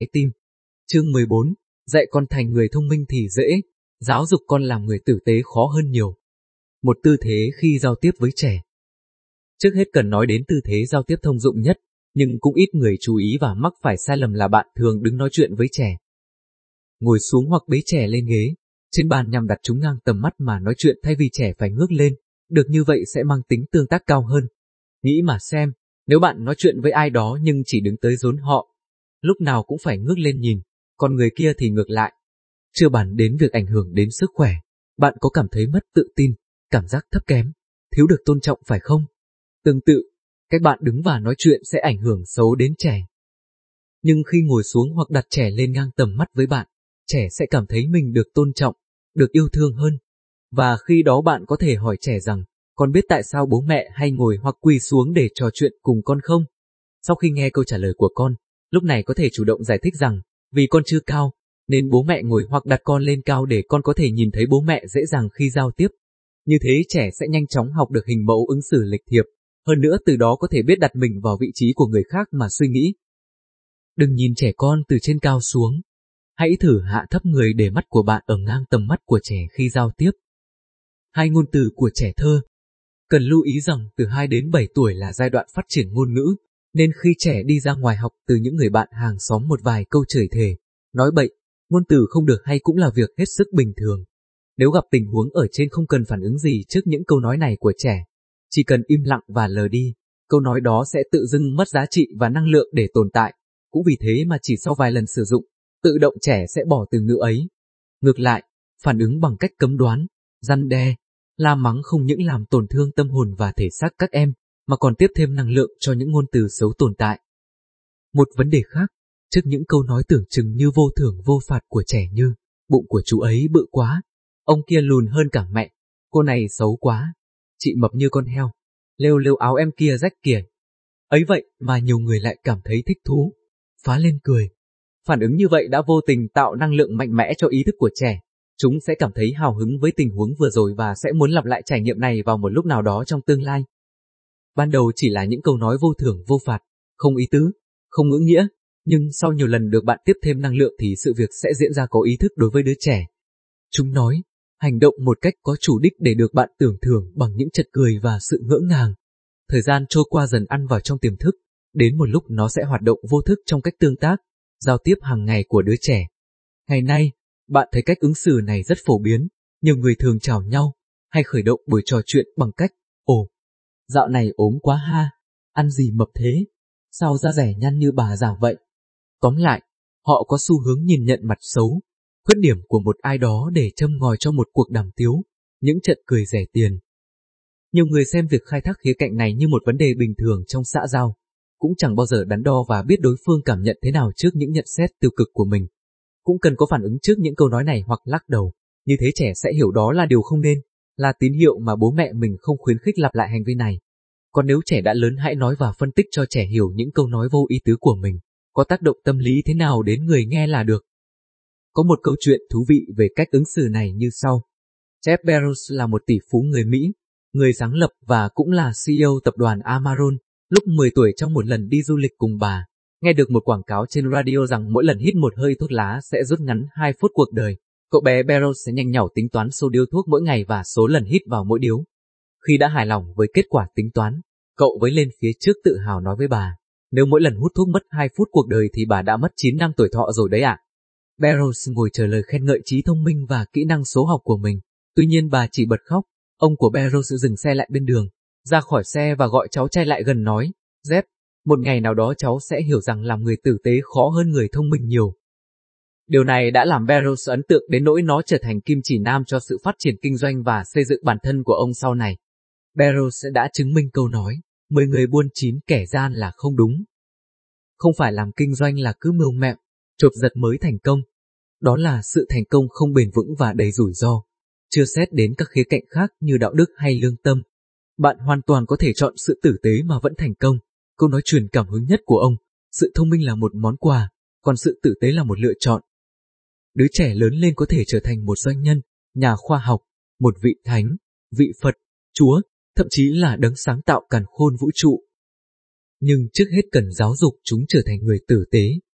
trái tim. Chương 14, dạy con thành người thông minh thì dễ, giáo dục con làm người tử tế khó hơn nhiều. Một tư thế khi giao tiếp với trẻ. Trước hết cần nói đến tư thế giao tiếp thông dụng nhất, nhưng cũng ít người chú ý và mắc phải sai lầm là bạn thường đứng nói chuyện với trẻ. Ngồi xuống hoặc bế trẻ lên ghế, trên bàn nhằm đặt chúng ngang tầm mắt mà nói chuyện thay vì trẻ phải ngước lên, được như vậy sẽ mang tính tương tác cao hơn. Nghĩ mà xem, nếu bạn nói chuyện với ai đó nhưng chỉ đứng tới rốn họ, lúc nào cũng phải ngước lên nhìn, còn người kia thì ngược lại. Chưa bàn đến việc ảnh hưởng đến sức khỏe, bạn có cảm thấy mất tự tin, cảm giác thấp kém, thiếu được tôn trọng phải không? Tương tự, cách bạn đứng và nói chuyện sẽ ảnh hưởng xấu đến trẻ. Nhưng khi ngồi xuống hoặc đặt trẻ lên ngang tầm mắt với bạn, trẻ sẽ cảm thấy mình được tôn trọng, được yêu thương hơn. Và khi đó bạn có thể hỏi trẻ rằng, con biết tại sao bố mẹ hay ngồi hoặc quỳ xuống để trò chuyện cùng con không? Sau khi nghe câu trả lời của con, lúc này có thể chủ động giải thích rằng, vì con chưa cao, nên bố mẹ ngồi hoặc đặt con lên cao để con có thể nhìn thấy bố mẹ dễ dàng khi giao tiếp. Như thế trẻ sẽ nhanh chóng học được hình mẫu ứng xử lịch thiệp, hơn nữa từ đó có thể biết đặt mình vào vị trí của người khác mà suy nghĩ. Đừng nhìn trẻ con từ trên cao xuống. Hãy thử hạ thấp người để mắt của bạn ở ngang tầm mắt của trẻ khi giao tiếp. Hai ngôn từ của trẻ thơ Cần lưu ý rằng từ 2 đến 7 tuổi là giai đoạn phát triển ngôn ngữ, nên khi trẻ đi ra ngoài học từ những người bạn hàng xóm một vài câu chửi thề, nói bậy, ngôn từ không được hay cũng là việc hết sức bình thường. Nếu gặp tình huống ở trên không cần phản ứng gì trước những câu nói này của trẻ, chỉ cần im lặng và lờ đi, câu nói đó sẽ tự dưng mất giá trị và năng lượng để tồn tại. Cũng vì thế mà chỉ sau vài lần sử dụng, tự động trẻ sẽ bỏ từ ngữ ấy. Ngược lại, phản ứng bằng cách cấm đoán, răn đe, la mắng không những làm tổn thương tâm hồn và thể xác các em, mà còn tiếp thêm năng lượng cho những ngôn từ xấu tồn tại. Một vấn đề khác, trước những câu nói tưởng chừng như vô thưởng vô phạt của trẻ như, bụng của chú ấy bự quá, ông kia lùn hơn cả mẹ, cô này xấu quá, chị mập như con heo, lêu lêu áo em kia rách kìa. Ấy vậy mà nhiều người lại cảm thấy thích thú, phá lên cười. Phản ứng như vậy đã vô tình tạo năng lượng mạnh mẽ cho ý thức của trẻ. Chúng sẽ cảm thấy hào hứng với tình huống vừa rồi và sẽ muốn lặp lại trải nghiệm này vào một lúc nào đó trong tương lai. Ban đầu chỉ là những câu nói vô thưởng vô phạt, không ý tứ, không ngữ nghĩa, nhưng sau nhiều lần được bạn tiếp thêm năng lượng thì sự việc sẽ diễn ra có ý thức đối với đứa trẻ. Chúng nói, hành động một cách có chủ đích để được bạn tưởng thưởng bằng những chật cười và sự ngỡ ngàng. Thời gian trôi qua dần ăn vào trong tiềm thức, đến một lúc nó sẽ hoạt động vô thức trong cách tương tác, giao tiếp hàng ngày của đứa trẻ. Ngày nay, bạn thấy cách ứng xử này rất phổ biến, nhiều người thường chào nhau, hay khởi động buổi trò chuyện bằng cách, dạo này ốm quá ha, ăn gì mập thế, sao da rẻ nhăn như bà già vậy. Tóm lại, họ có xu hướng nhìn nhận mặt xấu, khuyết điểm của một ai đó để châm ngòi cho một cuộc đàm tiếu, những trận cười rẻ tiền. Nhiều người xem việc khai thác khía cạnh này như một vấn đề bình thường trong xã giao, cũng chẳng bao giờ đắn đo và biết đối phương cảm nhận thế nào trước những nhận xét tiêu cực của mình. Cũng cần có phản ứng trước những câu nói này hoặc lắc đầu, như thế trẻ sẽ hiểu đó là điều không nên, là tín hiệu mà bố mẹ mình không khuyến khích lặp lại hành vi này. Còn nếu trẻ đã lớn hãy nói và phân tích cho trẻ hiểu những câu nói vô ý tứ của mình, có tác động tâm lý thế nào đến người nghe là được. Có một câu chuyện thú vị về cách ứng xử này như sau. Jeff Bezos là một tỷ phú người Mỹ, người sáng lập và cũng là CEO tập đoàn Amazon. Lúc 10 tuổi trong một lần đi du lịch cùng bà, nghe được một quảng cáo trên radio rằng mỗi lần hít một hơi thuốc lá sẽ rút ngắn 2 phút cuộc đời. Cậu bé Bezos sẽ nhanh nhảu tính toán số điếu thuốc mỗi ngày và số lần hít vào mỗi điếu. Khi đã hài lòng với kết quả tính toán, cậu với lên phía trước tự hào nói với bà, nếu mỗi lần hút thuốc mất 2 phút cuộc đời thì bà đã mất 9 năm tuổi thọ rồi đấy ạ. Barrows ngồi chờ lời khen ngợi trí thông minh và kỹ năng số học của mình. Tuy nhiên bà chỉ bật khóc. Ông của Barrows dừng xe lại bên đường, ra khỏi xe và gọi cháu trai lại gần nói, Dép, một ngày nào đó cháu sẽ hiểu rằng làm người tử tế khó hơn người thông minh nhiều. Điều này đã làm Barrows ấn tượng đến nỗi nó trở thành kim chỉ nam cho sự phát triển kinh doanh và xây dựng bản thân của ông sau này. Barrows đã chứng minh câu nói, 10 người buôn chín kẻ gian là không đúng. Không phải làm kinh doanh là cứ mưu mẹo, chộp giật mới thành công. Đó là sự thành công không bền vững và đầy rủi ro. Chưa xét đến các khía cạnh khác như đạo đức hay lương tâm. Bạn hoàn toàn có thể chọn sự tử tế mà vẫn thành công. Câu nói truyền cảm hứng nhất của ông, sự thông minh là một món quà, còn sự tử tế là một lựa chọn. Đứa trẻ lớn lên có thể trở thành một doanh nhân, nhà khoa học, một vị thánh, vị Phật, Chúa, thậm chí là đấng sáng tạo càn khôn vũ trụ. Nhưng trước hết cần giáo dục chúng trở thành người tử tế,